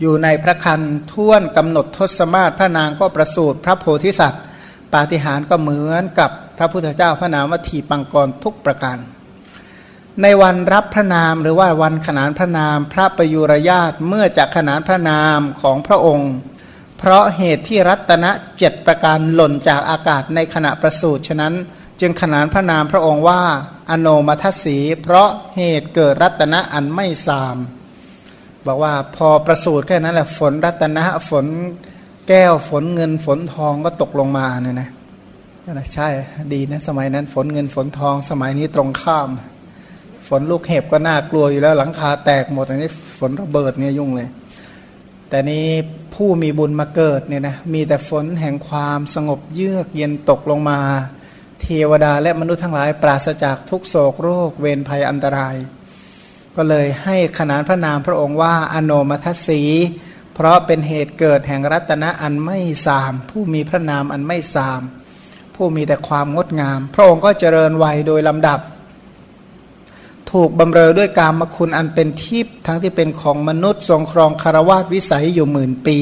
อยู่ในพระคันท่วนกำหนดทศมาศพระนางก็ประสูติพระโพธิสัตว์ ปาฏิหาริย์ก็เหมือนกับพระพุทธเจ้าพระนามวัตถีปังกรทุกประการ ในวันรับพระนามหรือว่าวันขนานพระนามพระประยุรญาตเมื่อจะขนานพระนามของพระองค์ เพราะเหตุที่รัตนะเจ็ดประการหล่นจากอากาศในขณะประสูติฉะนั้น จึงขนานพระนามพระองค์ว่า อโนมัทสี เพราะเหตุเกิดรัตนะอันไม่สาม บอกว่าพอประสูติแค่นั้นแหละฝนรัตนะฝนแก้วฝนเงินฝนทองก็ตกลงมาเนี่ยนะนะใช่ดีนะสมัยนั้นฝนเงินฝนทองสมัยนี้ตรงข้าม ฝนลูกเห็บก็น่ากลัวอยู่แล้วหลังคาแตกหมดอันนี้ฝนระเบิดเนี่ยยุ่งเลย แต่นี้ผู้มีบุญมาเกิดเนี่ยนะมีแต่ฝนแห่งความสงบเยือกเย็นตกลงมา เทวดาและมนุษย์ทั้งหลาย ปราศจากทุกโศกโรคเวรภัยอันตราย ก็เลยให้ขนานพระนามพระองค์ว่าอโนมัทสี เพราะเป็นเหตุเกิดแห่งรัตนะอันไม่สาม ผู้มีพระนามอันไม่สาม ผู้มีแต่ความงดงาม พระองค์ก็เจริญวัยโดยลำดับ ถูกบำเรอด้วยกามคุณอันเป็นทิพย์ทั้งที่เป็นของมนุษย์ทรงครองคารวะวิสัยอยู่หมื่นปี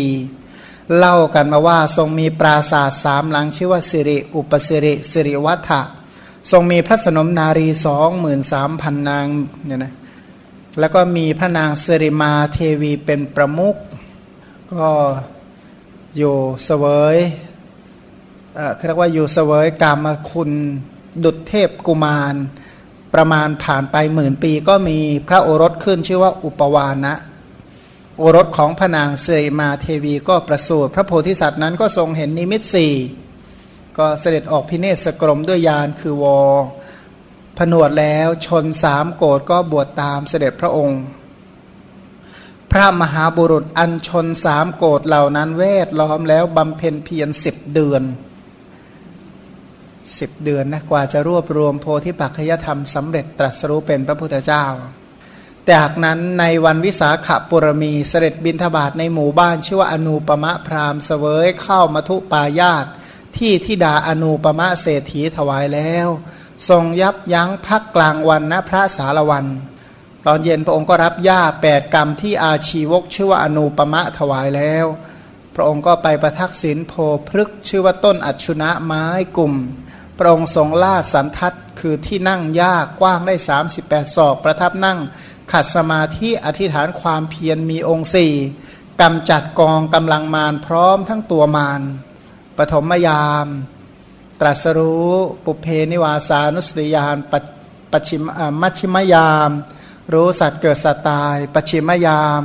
เล่ากันมาว่าทรงมีปราศาสตร์สามหลังชื่อว่าสิริ อุปสิริสิริวัฒะทรงมีพระสนมนารีสองหมื่นสามพันนางเนี่ยนะ แล้วก็มีพระนางสิริมาเทวีเป็นประมุขก็อยู่เสวยเอ่อเรียกว่าอยู่เสวยกามคุณดุจเทพกุมาร ประมาณผ่านไปหมื่นปี ก็มีพระโอรสขึ้นชื่อว่าอุปวานะโอรสของพระนางเสริมาเทวีก็ประสูติพระโพธิสัตว์นั้นก็ทรงเห็นนิมิตสี่ก็เสด็จออกพิเนศกรมด้วยยานคือวอ นวดแล้วชนสามโกดก็บวชตามเสด็จพระองค์ พระมหาบุรุษอันชนสามโกดเหล่านั้นเวทล้อมแล้วบำเพ็ญเพียรสิบเดือนสิบเดือนนะกว่าจะรวบรวมโพธิปัจจยธรรมสำเร็จตรัสรู้เป็นพระพุทธเจ้า จากนั้นในวันวิสาขบุรมีเสด็จบินทบาทในหมู่บ้านชื่อว่าอนูปมะพรามเสวยเข้ามาทุปายาตที่ทิดาอนูปมะเศรษฐีถวายแล้ว ทรงยับยั้งพักกลางวันณพระสารวัน ตอนเย็นพระองค์ก็รับญ้าแปดกรรมที่อาชีวกชื่อว่าอนุปมะถวายแล้ว พระองค์ก็ไปประทักษิณโพพฤกชื่อว่าต้นอัชุนะไม้กลุ่ม พระองค์ทรงล่าสันทัดคือที่นั่งยากกว้างได้ 38 ศอก ประทับนั่งขัดสมาธิอธิษฐานความเพียรมีองค์สี่กำจัดกองกำลังมารพร้อมทั้งตัวมารปฐมยาม ตรัสรู้ปุเพนิวาสานุสติยานปัจฉิมมัชชิมยาม รู้สัตว์เกิดสัตว์ตาย ปัจฉิมยาม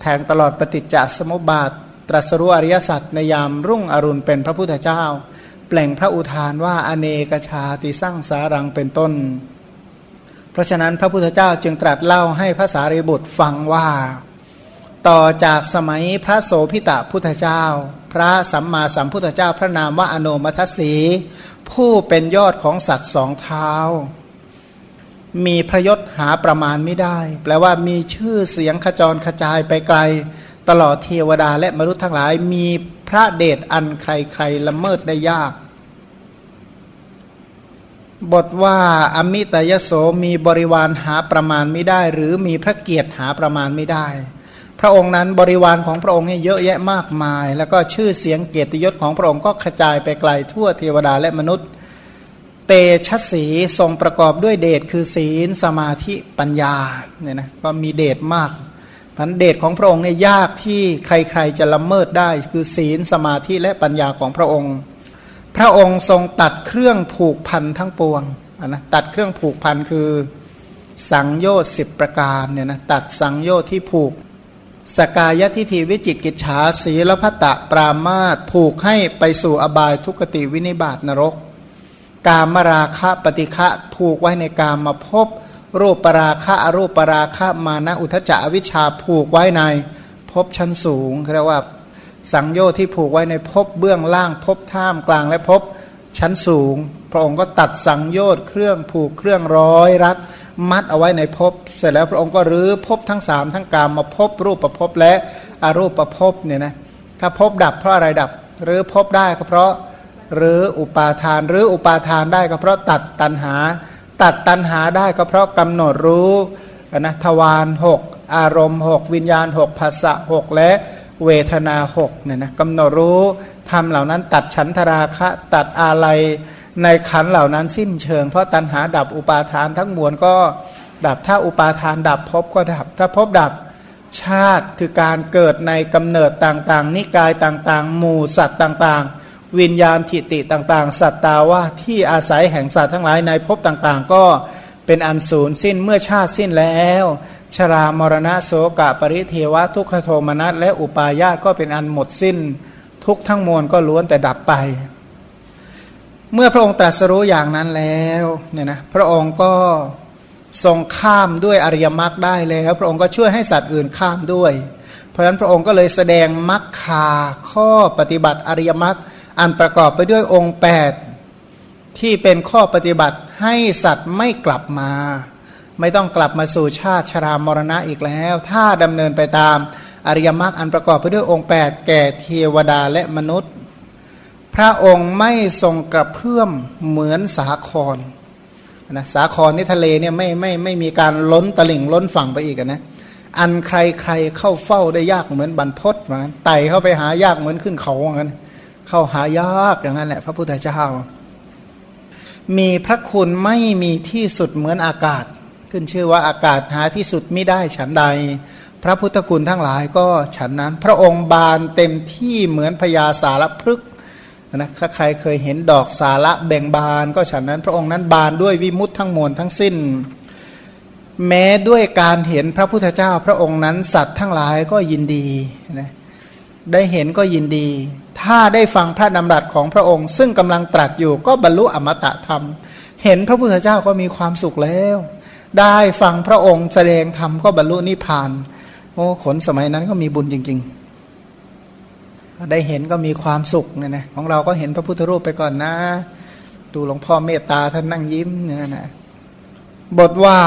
แทงตลอดปฏิจจสมุปบาท ตรัสรู้อริยสัจในยามรุ่งอรุณเป็นพระพุทธเจ้า แปลงพระอุทานว่าอเนกชาติสร้างสารังเป็นต้น เพราะฉะนั้นพระพุทธเจ้าจึงตรัสเล่าให้พระสารีบุตรฟังว่า ต่อจากสมัยพระโสพิตะพุทธเจ้า พระสัมมาสัมพุทธเจ้าพระนามว่าอโนมัทสี ผู้เป็นยอดของสัตว์สองเท้า มีพระยศหาประมาณไม่ได้ แปลว่ามีชื่อเสียงขจรขจายไปไกล ตลอดเทวดาและมนุษย์ทั้งหลาย มีพระเดชอันใครๆละเมิดได้ยาก บทว่าอมิตยโสมีบริวารหาประมาณไม่ได้ หรือมีพระเกียรติหาประมาณไม่ได้ พระองค์นั้นบริวารของพระองค์เนี่ยเยอะแยะมากมาย แล้วก็ชื่อเสียงเกียรติยศของพระองค์ก็กระจายไปไกลทั่วเทวดาและมนุษย์ เตชะสีทรงประกอบด้วยเดชคือศีลสมาธิปัญญาเนี่ยนะก็มีเดชมากพันเดชของพระองค์เนี่ยยากที่ใครๆจะละเมิดได้ คือศีลสมาธิและปัญญาของพระองค์ พระองค์ทรงตัดเครื่องผูกพันทั้งปวงนะตัดเครื่องผูกพันคือสังโยชน์สิบประการเนี่ยนะตัดสังโยชน์ที่ผูก สกายทิฐิวิจิกิจฉาสีลพัตะปรามาตผูกให้ไปสู่อบายทุกติวินิบาตนรก กามราคะปฏิฆะผูกไว้ในกามมาพบรูปปราคะอรูปปราคะมานะอุทจจะวิชาผูกไว้ในพบชั้นสูงเรียกว่า สังโยชน์ที่ผูกไว้ในพบเบื้องล่างพบท่ามกลางและพบชั้นสูง พระองค์ก็ตัดสังโยชน์เครื่องผูกเครื่องร้อยรัด มัดเอาไว้ในภพเสร็จแล้วพระองค์ก็รื้อภพทั้งสามทั้งกามมาภพรูปประภพและอรูปประภพเนี่ยนะถ้าภพดับเพราะอะไรดับหรือภพได้ก็เพราะหรืออุปาทานหรืออุปาทานได้ก็เพราะตัดตันหา ตัดตันหาได้ก็เพราะกำหนดรู้นะทวารหกอารมณ์หกวิญญาณหกภาษะหกและเวทนาหกเนี่ยนะกำหนดรู้ทำเหล่านั้นตัดฉันทราคะ ตัดอะไร ในขันเหล่านั้นสิ้นเชิง เพราะตัณหาดับอุปาทานทั้งมวลก็ดับถ้าอุปาทานดับภพก็ดับ ถ้าภพดับชาติคือการเกิดในกำเนิดต่างๆ นิกายต่างๆ หมู่สัตว์ต่างๆ วิญญาณทิติต่างๆ สัตตาว่าที่อาศัยแห่งสัตว์ทั้งหลายในภพต่างๆ ก็เป็นอันสูญสิ้นเมื่อชาติสิ้นแล้ว ชรามรณะโสกะปริเทวะทุกขโทมนัสและอุปาญาตก็เป็นอันหมดสิ้น ทุกทั้งมวลก็ล้วนแต่ดับไป เมื่อพระองค์ตรัสรู้อย่างนั้นแล้วเนี่ยนะพระองค์ก็ทรงข้ามด้วยอริยมรรคได้แล้ว พระองค์ก็ช่วยให้สัตว์อื่นข้ามด้วย เพราะฉะนั้นพระองค์ก็เลยแสดงมรรคาข้อปฏิบัติอริยมรรคอันประกอบไปด้วยองค์ 8 ที่เป็นข้อปฏิบัติให้สัตว์ไม่กลับมา ไม่ต้องกลับมาสู่ชาติชรามรณะอีกแล้ว ถ้าดำเนินไปตามอริยมรรคอันประกอบไปด้วยองค์ 8 แก่เทวดาและมนุษย์ พระองค์ไม่ทรงกระเพื่อมเหมือนสาครนะสาครนี่ทะเลเนี่ยไม่ไม่ไม่มีการล้นตลิ่งล้นฝั่งไปอีกนะอันใครใครเข้าเฝ้าได้ยากเหมือนบรรพศเหมือนไต่เข้าไปหายากเหมือนขึ้นเขาอย่างนั้นเข้าหายากอย่างนั้นแหละพระพุทธเจ้า มีพระคุณไม่มีที่สุดเหมือนอากาศ ขึ้นชื่อว่าอากาศหาที่สุดไม่ได้ฉันใด พระพุทธคุณทั้งหลายก็ฉันนั้น พระองค์บานเต็มที่เหมือนพญาสารพฤกษ นะถ้าใครเคยเห็นดอกสาระแบ่งบาน ก็ฉะนั้นพระองค์นั้นบานด้วยวิมุตทั้งมวลทั้งสิ้น แม้ด้วยการเห็นพระพุทธเจ้า พระองค์นั้นสัตว์ทั้งหลายก็ยินดีนะได้เห็นก็ยินดี ถ้าได้ฟังพระดำรัสของพระองค์ ซึ่งกำลังตรัสอยู่ก็บรรลุอมตะธรรม เห็นพระพุทธเจ้าก็มีความสุขแล้ว ได้ฟังพระองค์แสดงธรรมก็บรรลุนิพพาน โอ้ขนสมัยนั้นก็มีบุญจริง ๆ ได้เห็นก็มีความสุขเนี่ยนะของเราก็เห็นพระพุทธรูปไปก่อนนะ ดูหลวงพ่อเมตตาท่านนั่งยิ้มเนี่ยนะบทว่า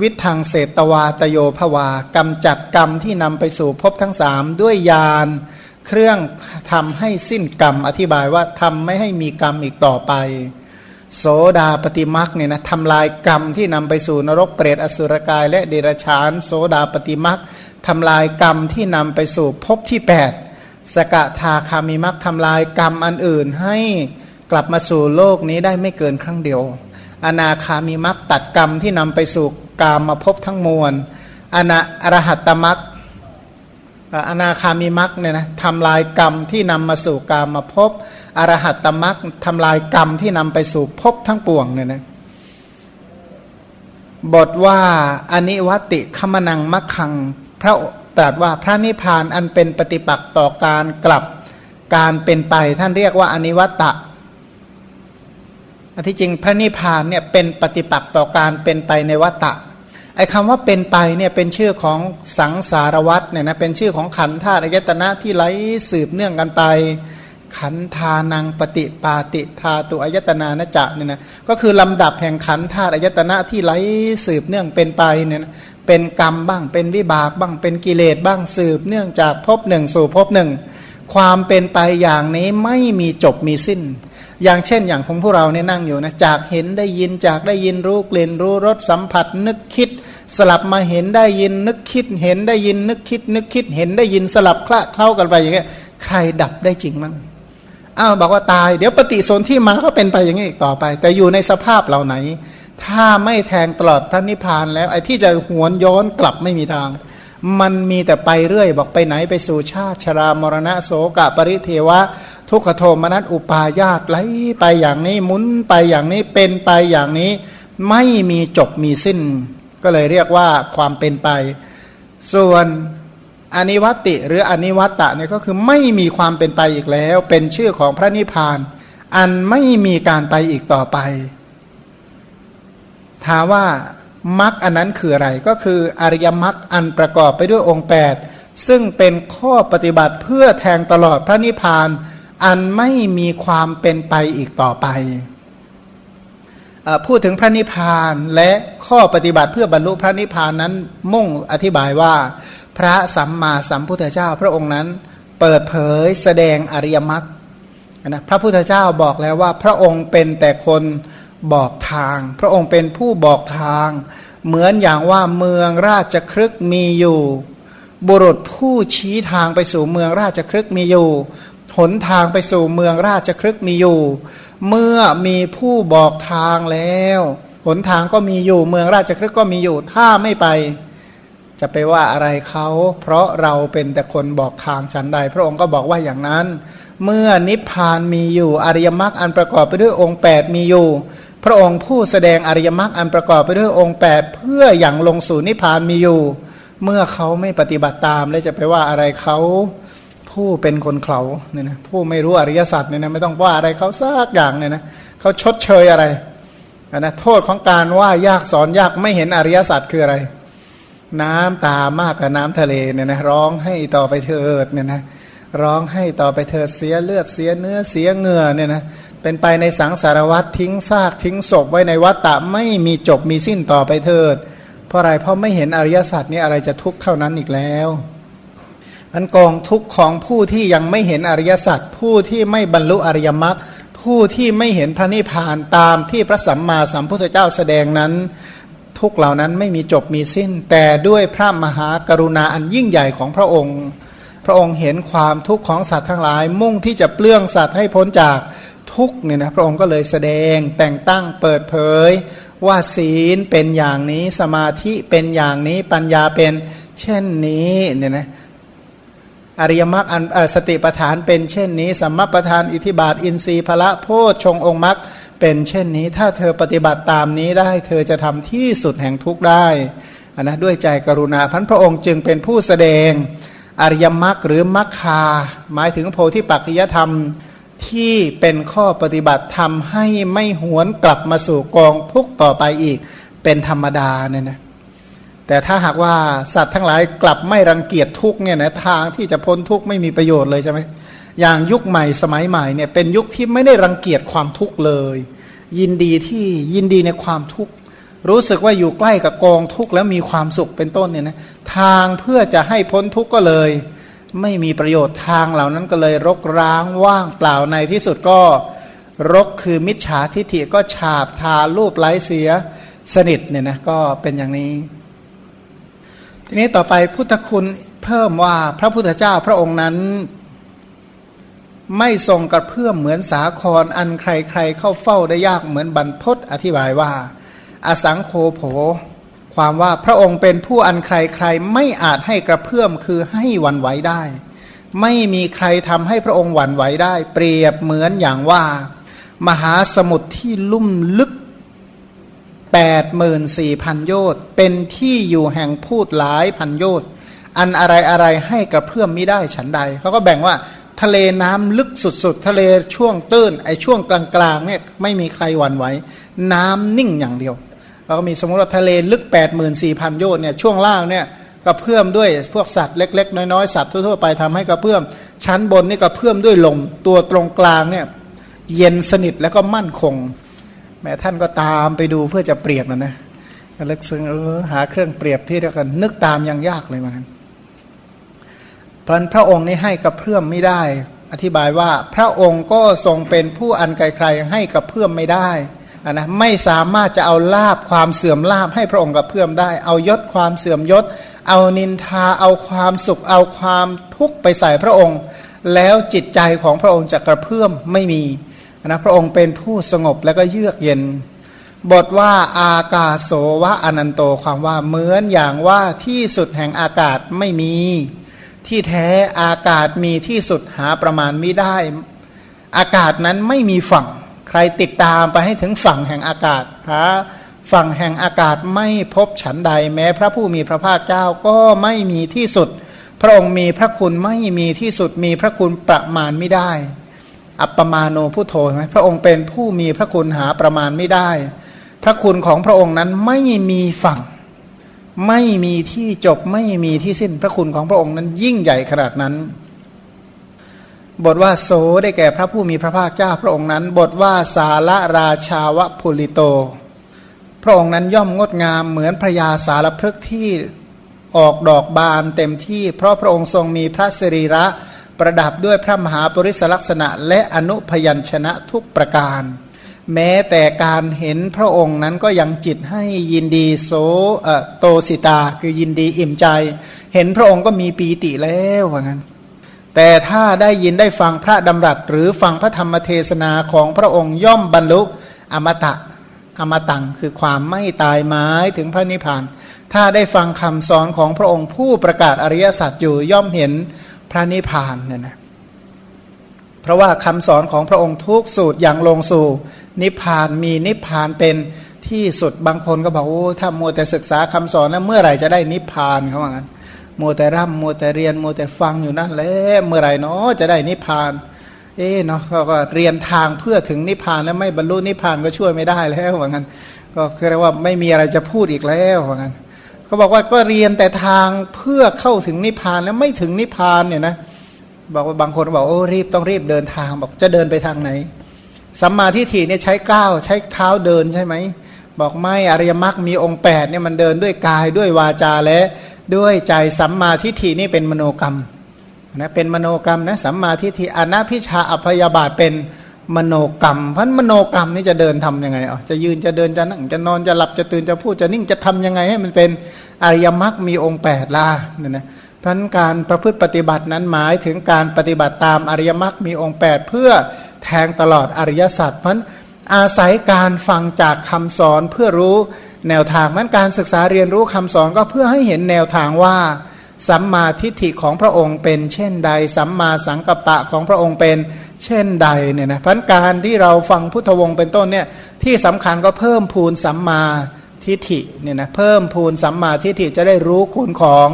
วิทางเศตตวาตโยภวากำจัดกรรมที่นำไปสู่ภพทั้งสามด้วยยานเครื่องทำให้สิ้นกรรม อธิบายว่าทำไม่ให้มีกรรมอีกต่อไป โสดาปฏิมักเนี่ยนะทำลายกรรมที่นำไปสู่นรกเปรตอสุรกาย และเดรัจฉาน โสดาปฏิมักทำลายกรรมที่นำไปสู่ภพที่8 สกทาคามิมักทำลายกรรมอันอื่นให้กลับมาสู่โลกนี้ได้ไม่เกินครั้งเดียว อนาคามิมักตัดกรรมที่นำไปสู่กามมาพบทั้งมวลอนาอรหัตตมักอนาคามิมักเนี่ยนะทำลายกรรมที่นำมาสู่กามมาพบอรหัตตมักทำลายกรรมที่นำไปสู่พบทั้งปวงเนี่ยนะบทว่าอนิวัติขมนังมักขังพระ ตรัสว่าพระนิพพานอันเป็นปฏิปักษ์ต่อการกลับการเป็นไปท่านเรียกว่าอนิวัตตะอันที่จริงพระนิพพานเนี่ยเป็นปฏิปักษ์ต่อการเป็นไปในวัตตะไอ้คำว่าเป็นไปเนี่ยเป็นชื่อของสังสารวัตเนี่ยนะเป็นชื่อของขันธาตุอายตนะที่ไหลสืบเนื่องกันไป ขันธานังปฏิปาติธาตุอายตนานจะเนี่ยนะก็คือลำดับแห่งขันธาตุอายตนะที่ไหลสืบเนื่องเป็นไปเนี่ยนะ เป็นกรรมบ้าง เป็นวิบากบ้างเป็นกิเลสบ้างสืบ เนื่องจากภพหนึ่งสู่ภพหนึ่งความเป็นไปอย่างนี้ไม่มีจบมีสิ้น อย่างเช่นอย่างของพวกเราเนี่ยนั่งอยู่นะจากเห็นได้ยินจากได้ยินรู้กลิ่นรู้รสสัมผัส นึกคิด สลับมาเห็นได้ยินนึกคิด เห็นได้ยินนึกคิด นึกคิดเห็นได้ยินสลับคละเคล้ากันไปอย่างเงี้ยใครดับได้จริงมั้งอ้าวบอกว่าตายเดี๋ยวปฏิสนธิมาก็เป็นไปอย่างนี้อีกต่อไป แต่อยู่ในสภาพเหล่าไหน ถ้าไม่แทงตลอดพระนิพพานแล้วไอ้ที่จะหวนย้อนกลับไม่มีทาง มันมีแต่ไปเรื่อยบอกไปไหนไปสู่ชาติชรามรณะโสกะปริเทวะ ทุกขโทมนัสอุปาญาตไหลไปอย่างนี้หมุนไปอย่างนี้เป็นไปอย่างนี้ ไม่มีจบมีสิ้น ก็เลยเรียกว่าความเป็นไป ส่วนอนิวัติหรืออนิวัตตะเนี่ยก็คือไม่มีความเป็นไปอีกแล้ว เป็นชื่อของพระนิพพาน อันไม่มีการไปอีกต่อไป ถามว่ามรรคอันนั้นคืออะไร ก็คืออริยมรรคอันประกอบไปด้วยองค์ 8 ซึ่งเป็นข้อปฏิบัติเพื่อแทงตลอดพระนิพพาน อันไม่มีความเป็นไปอีกต่อไป พูดถึงพระนิพพานและข้อปฏิบัติเพื่อบรรลุพระนิพพานนั้นมุ่งอธิบายว่า พระสัมมาสัมพุทธเจ้าพระองค์นั้นเปิดเผยแสดงอริยมรรคนะพระพุทธเจ้าบอกแล้วว่าพระองค์เป็นแต่คน บอกทาง พระองค์เป็นผู้บอกทาง เหมือนอย่างว่าเมืองราชครึกมีอยู่ บุรุษผู้ชี้ทางไปสู่เมืองราชครึกมีอยู่หนทางไปสู่เมืองราชครึกมีอยู่ เมื่อมีผู้บอกทางแล้วหนทางก็มีอยู่เมืองราชครึกก็มีอยู่ถ้าไม่ไป จะไปว่าอะไรเขาเพราะเราเป็นแต่คนบอกทางฉันใด พระองค์ก็บอกว่าอย่างนั้น เมื่อนิพพานมีอยู่อริยมรรคอันประกอบไปด้วยองค์ 8 มีอยู่ ระองค์ผู้แสดงอริยมรรคอันประกอบไปด้วยองค์ 8 เพื่ออย่างลงสู่นิพพานมีอยู่ เมื่อเขาไม่ปฏิบัติตาม แล้วจะไปว่าอะไรเขาผู้เป็นคนเขาเนี่ยนะผู้ไม่รู้อริยสัจเนี่ยนะไม่ต้องว่าอะไรเขาสักอย่างเนี่ยนะเขาชดเชยอะไรนะโทษของการว่ายากสอนยากไม่เห็นอริยสัจคืออะไร น้ำตามากกว่าน้ำทะเลเนี่ยนะร้องให้ต่อไปเถิดเนี่ยนะร้องให้ต่อไปเถิดเสียเลือดเสียเนื้อเสียเหงื่อเนี่ยนะ เป็นไปในสังสารวัตทิ้งซากทิ้งศพไว้ในวัฏฏะไม่มีจบมีสิ้นต่อไปเถิด เพราะอะไรเพราะไม่เห็นอริยสัจนี่อะไรจะทุกข์เท่านั้นอีกแล้วอันกองทุกข์ของผู้ที่ยังไม่เห็นอริยสัจผู้ที่ไม่บรรลุอริยมรรคผู้ที่ไม่เห็นพระนิพพานตามที่พระสัมมาสัมพุทธเจ้าแสดงนั้น ทุกเหล่านั้นไม่มีจบมีสิ้น แต่ด้วยพระมหากรุณาอันยิ่งใหญ่ของพระองค์ พระองค์เห็นความทุกข์ของสัตว์ทั้งหลาย มุ่งที่จะเปลื้องสัตว์ให้พ้นจาก ทุกเนี่ยนะพระองค์ก็เลยแสดงแต่งตั้งเปิดเผย ว่าศีลเป็นอย่างนี้สมาธิเป็นอย่างนี้ปัญญาเป็นเช่นนี้เนี่ยนะอริยมรรคอันสติปทานเป็นเช่นนี้สัมมาปทานอิทิบาทอินทรีย์พละโพชงองค์มรรคเป็นเช่นนี้ ถ้าเธอปฏิบัติตามนี้ได้ เธอจะทำที่สุดแห่งทุกได้นนะด้วยใจกรุณาพันพระองค์จึงเป็นผู้แสดงอริยมรรคหรือมรรคา หมายถึงโพธิปัจจยธรรม ที่เป็นข้อปฏิบัติทำให้ไม่หวนกลับมาสู่กองทุกต่อไปอีกเป็นธรรมดาเนี่ยนะแต่ถ้าหากว่าสัตว์ทั้งหลายกลับไม่รังเกียจทุกเนี่ยนะทางที่จะพ้นทุกไม่มีประโยชน์เลยใช่ไหมอย่างยุคใหม่สมัยใหม่เนี่ยเป็นยุคที่ไม่ได้รังเกียจความทุกข์เลย ยินดีที่ยินดีในความทุกข์รู้สึกว่าอยู่ใกล้กับกองทุกข์แล้วมีความสุขเป็นต้นเนี่ยนะทางเพื่อจะให้พ้นทุกข์ก็เลย ไม่มีประโยชน์ทางเหล่านั้นก็เลยรกร้างว่างเปล่าในที่สุดก็รกคือมิจฉาทิฏฐิก็ฉาบทารูปไร้เสียสนิทเนี่ยนะก็เป็นอย่างนี้ ทีนี้ต่อไปพุทธคุณเพิ่มว่าพระพุทธเจ้าพระองค์นั้น ไม่ทรงกระเพื่อมเหมือนสาครอันใครๆเข้าเฝ้าได้ยากเหมือนบรรพศอธิบายว่า อสังโคโผ ความว่าพระองค์เป็นผู้อันใครๆไม่อาจให้กระเพื่อมคือให้วันไหวได้ ไม่มีใครทำให้พระองค์หวั่นไหวได้ เปรียบเหมือนอย่างว่า มหาสมุทรที่ลุ่มลึกแปดหมื่นสี่พันโยชน์เป็นที่อยู่แห่งพูดหลายพันโยชน์อันอะไรอะไรให้กระเพื่อมไม่ได้ฉันใด เขาก็แบ่งว่าทะเลน้ำลึกสุดๆ ทะเลช่วงตื้นไอช่วงกลางๆเนี่ยไม่มีใครหวั่นไหวน้ำนิ่งอย่างเดียว เราก็มีสมมติว่าทะเลลึก 8 4 0 0 0 โยชน์เนี่ยช่วงล่างเนี่ยกระเพื่อมด้วยพวกสัตว์เล็ก ๆ น้อยๆสัตว์ทั่วๆไปทำให้กระเพื่อม ชั้นบนนี่กระเพื่อมด้วยลมตัวตรงกลางเนี่ยเย็นสนิทแล้วก็มั่นคงแม้ท่านก็ตามไปดูเพื่อจะเปรียบนะนนะลึกซึ้งเออหาเครื่องเปรียบที่เดียวกัน นึกตามยังยากเลยมันพระพระองค์นี้ให้กับเพื่อมไม่ได้ อธิบายว่าพระองค์ก็ทรงเป็นผู้อันไกลๆให้กับเพื่อมไม่ได้ นะไม่สามารถจะเอาลาบความเสื่อมลาบให้พระองค์กับเพื่อมได้ เอายศความเสื่อมยศ เอานินทาเอาความสุข เอาความทุกข์ไปใส่พระองค์ แล้วจิตใจของพระองค์จะกระเพื่อมไม่มีนะพระองค์เป็นผู้สงบแล้วก็เยือกเย็น บทว่าอากาโสวะอนันโตความว่าเหมือนอย่างว่าที่สุดแห่งอากาศไม่มี ที่แท้อากาศมีที่สุดหาประมาณไม่ได้ อากาศนั้นไม่มีฝั่ง ใครติดตามไปให้ถึงฝั่งแห่งอากาศหาฝั่งแห่งอากาศไม่พบฉันใดแม้ พระผู้มีพระภาคเจ้าก็ไม่มีที่สุด พระองค์มีพระคุณไม่มีที่สุดมีพระคุณประมาณไม่ได้ อัปปมาโนผู้โทไหมพระองค์เป็นผู้มีพระคุณหาประมาณไม่ได้ พระคุณของพระองค์นั้นไม่มีฝั่ง ไม่มีที่จบไม่มีที่สิ้นพระคุณของพระองค์นั้นยิ่งใหญ่ขนาดนั้น บทว่าโสได้แก่พระผู้มีพระภาคเจ้าพระองค์นั้น บทว่าสาระราชาวะพุลิโต พระองค์นั้นย่อมงดงามเหมือนพระยาสารพฤกษ์ที่ออกดอกบานเต็มที่ เพราะพระองค์ทรงมีพระสรีระประดับด้วยพระมหาปริศลักษณะ และอนุพยัญชนะทุกประการ แม้แต่การเห็นพระองค์นั้นก็ยังจิตให้ยินดีโสโตสิตา คือยินดีอิ่มใจ เห็นพระองค์ก็มีปีติแล้วว่างั้น แต่ถ้าได้ยินได้ฟังพระดำรัส หรือฟังพระธรรมเทศนาของพระองค์ย่อมบรรลุอมตะอมตังคือความไม่ตายไม้ถึงพระนิพพาน ถ้าได้ฟังคำสอนของพระองค์ผู้ประกาศอริยสัจอยู่ย่อมเห็นพระนิพพานเนี่ยนะเพราะว่าคำสอนของพระองค์ทุกสูตรอย่างลงสู่ นิพพานมีนิพพานเป็นที่สุดบางคนก็บอกโอ้ถ้ามัวแต่ศึกษาคำสอนนะเมื่อไหร่จะได้นิพพานเขาว่างั้น มัวแต่ร่ำมัวแต่เรียนมัวแต่ฟังอยู่นั่นแหละเมื่อไหร่เนาะจะได้นิพพาน เอ๊เนาะก็เรียนทางเพื่อถึงนิพพานแล้วไม่บรรลุนิพพานก็ช่วยไม่ได้แล้วว่างั้น ก็คือเรียกว่าไม่มีอะไรจะพูดอีกแล้วว่างั้นเขาบอกว่าก็เรียนแต่ทางเพื่อเข้าถึงนิพพานแล้วไม่ถึงนิพพานเนี่ยนะบอกว่าบางคนบอกโอ้รีบต้องรีบเดินทางบอกจะเดินไปทางไหนสัมมาทิฏฐิเนี่ยใช้ก้าวใช้เท้าเดินใช่ไหมบอกไม่อริยมรรคมีองค์8เนี่ยมันเดินด้วยกายด้วยวาจาและ ด้วยใจสัมมาทิฏฐินี่เป็นมโนกรรมนะเป็นมโนกรรมนะสัมมาทิฏฐิอนัพิชาอัพยาบาทเป็นมโนกรรมเพราะมโนกรรมนี่จะเดินทํำยังไงอ๋อจะยืนจะเดินจะนั่งจะนอนจะหลับจะตื่นจะพูดจะนิ่งจะทำยังไงให้มันเป็นอริยมรรคมีองค์8ล่ะเนี่ยนะพันการประพฤติปฏิบัตินั้นหมายถึงการปฏิบัติตามอริยมรรคมีองค์ 8 เพื่อแทงตลอดอริยสัจพันอาศัยการฟังจากคำสอนเพื่อรู้ แนวทางมันการศึกษาเรียนรู้คำสอนก็เพื่อให้เห็นแนวทางว่า สัมมาทิฏฐิของพระองค์เป็นเช่นใด สัมมาสังกัปปะของพระองค์เป็นเช่นใดเนี่ยนะพันการที่เราฟังพุทธวงศ์เป็นต้นเนี่ยที่สำคัญก็เพิ่มพูนสัมมาทิฏฐิเนี่ยนะเพิ่มพูนสัมมาทิฏฐิจะได้รู้คุณของ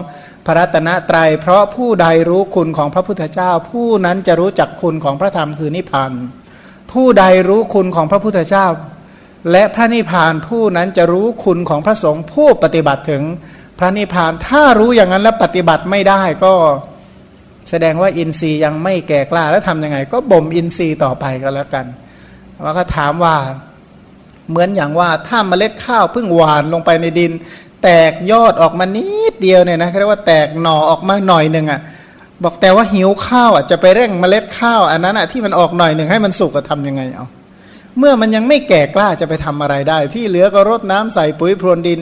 พระรัตนตรยัย เพราะผู้ใดรู้คุณของพระพุทธเจ้า ผู้นั้นจะรู้จักคุณของพระธรรมคือนิพพานผู้ใดรู้คุณของพระพุทธเจ้า และพระนิพพานผู้นั้นจะรู้คุณของพระสงฆ์ผู้ปฏิบัติถึงพระนิพพานถ้ารู้อย่างนั้นแล้วปฏิบัติไม่ได้ก็ แสดงว่าอินทรีย์ยังไม่แก่กล้าแล้วทำยังไง ก็บ่มอินทรีย์ต่อไปก็แล้วกันว่าก็ถามว่าเหมือนอย่างว่าถ้าเมล็ดข้าวเพิ่งหวานลงไปในดิน แตกยอดออกมานิดเดียวเนี่ยนะเรียกว่าแตกหน่อออกมาหน่อยหนึ่งอะ บอกแต่ว่าหิวข้าวอะจะไปเร่งเมล็ดข้าวอันนั้นอะที่มันออกหน่อยหนึ่งให้มันสุกจะทำยังไงเอา เมื่อมันยังไม่แก่กล้าจะไปทำอะไรได้ ที่เหลือก็รดน้ำใส่ปุ๋ยพรวนดิน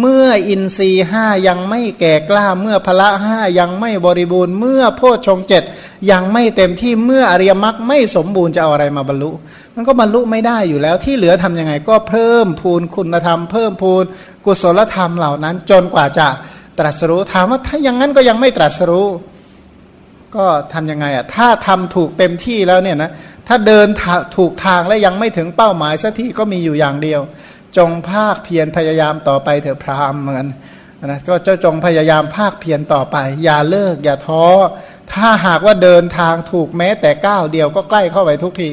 เมื่ออินทรีห้ายังไม่แก่กล้า เมื่อพละห้ายังไม่บริบูรณ์ เมื่อโพชฌงเจ็ดยังไม่เต็มที่เมื่ออริยมรรคไม่สมบูรณ์จะเอาอะไรมาบรรลุ มันก็บรรลุไม่ได้อยู่แล้วที่เหลือทํำยังไง ก็เพิ่มพูนคุณธรรม เพิ่มพูนกุศลธรรมเหล่านั้น จนกว่าจะตรัสรู้ถามว่าถ้าอย่างนั้นก็ยังไม่ตรัสรู้ ก็ทํำยังไงอะถ้าทำถูกเต็มที่แล้วเนี่ยนะ ถ้าเดินถูกทางและยังไม่ถึงเป้าหมายสักที่ก็มีอยู่อย่างเดียว จงภาคเพียรพยายามต่อไปเถอะพรามเหมือนนะก็เจ้าจงพยายามภาคเพียรต่อไป อย่าเลิก อย่าท้อ ถ้าหากว่าเดินทางถูกแม้แต่ก้าวเดียวก็ใกล้เข้าไปทุกที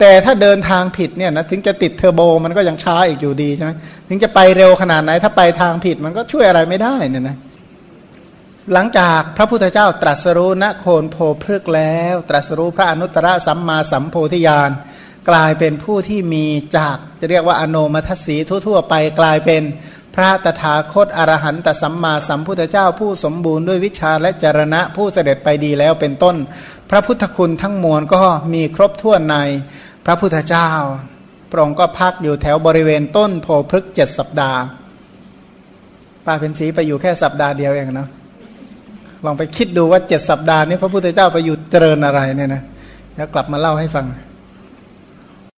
แต่ถ้าเดินทางผิดเนี่ยนะถึงจะติดเทอร์โบมันก็ยังช้าอีกอยู่ดีใช่ไหมถึงจะไปเร็วขนาดไหน ถ้าไปทางผิดมันก็ช่วยอะไรไม่ได้เนี่ยนะ หลังจากพระพุทธเจ้าตรัสรู้ณโคนโพพฤกแล้ว ตรัสรู้พระอนุตตรสัมมาสัมโพธิญาณกลายเป็นผู้ที่มีจากจะเรียกว่าอโนมัทสีทั่วๆไปกลายเป็นพระตถาคตอรหันตสัมมาสัมพุทธเจ้าผู้สมบูรณ์ด้วยวิชาและจรณะผู้เสด็จไปดีแล้วเป็นต้น พระพุทธคุณทั้งมวลก็มีครบถ้วนในพระพุทธเจ้าพระองค์ก็พักอยู่แถวบริเวณต้นโพพฤกเจ็ดสัปดาห์ป้าเป็นสีไปอยู่แค่สัปดาห์เดียวเองเนาะ ลองไปคิดดูว่าเจ็ดสัปดาห์นี้พระพุทธเจ้าไปอยู่เจริญอะไรเนี่ยนะแล้วกลับมาเล่าให้ฟัง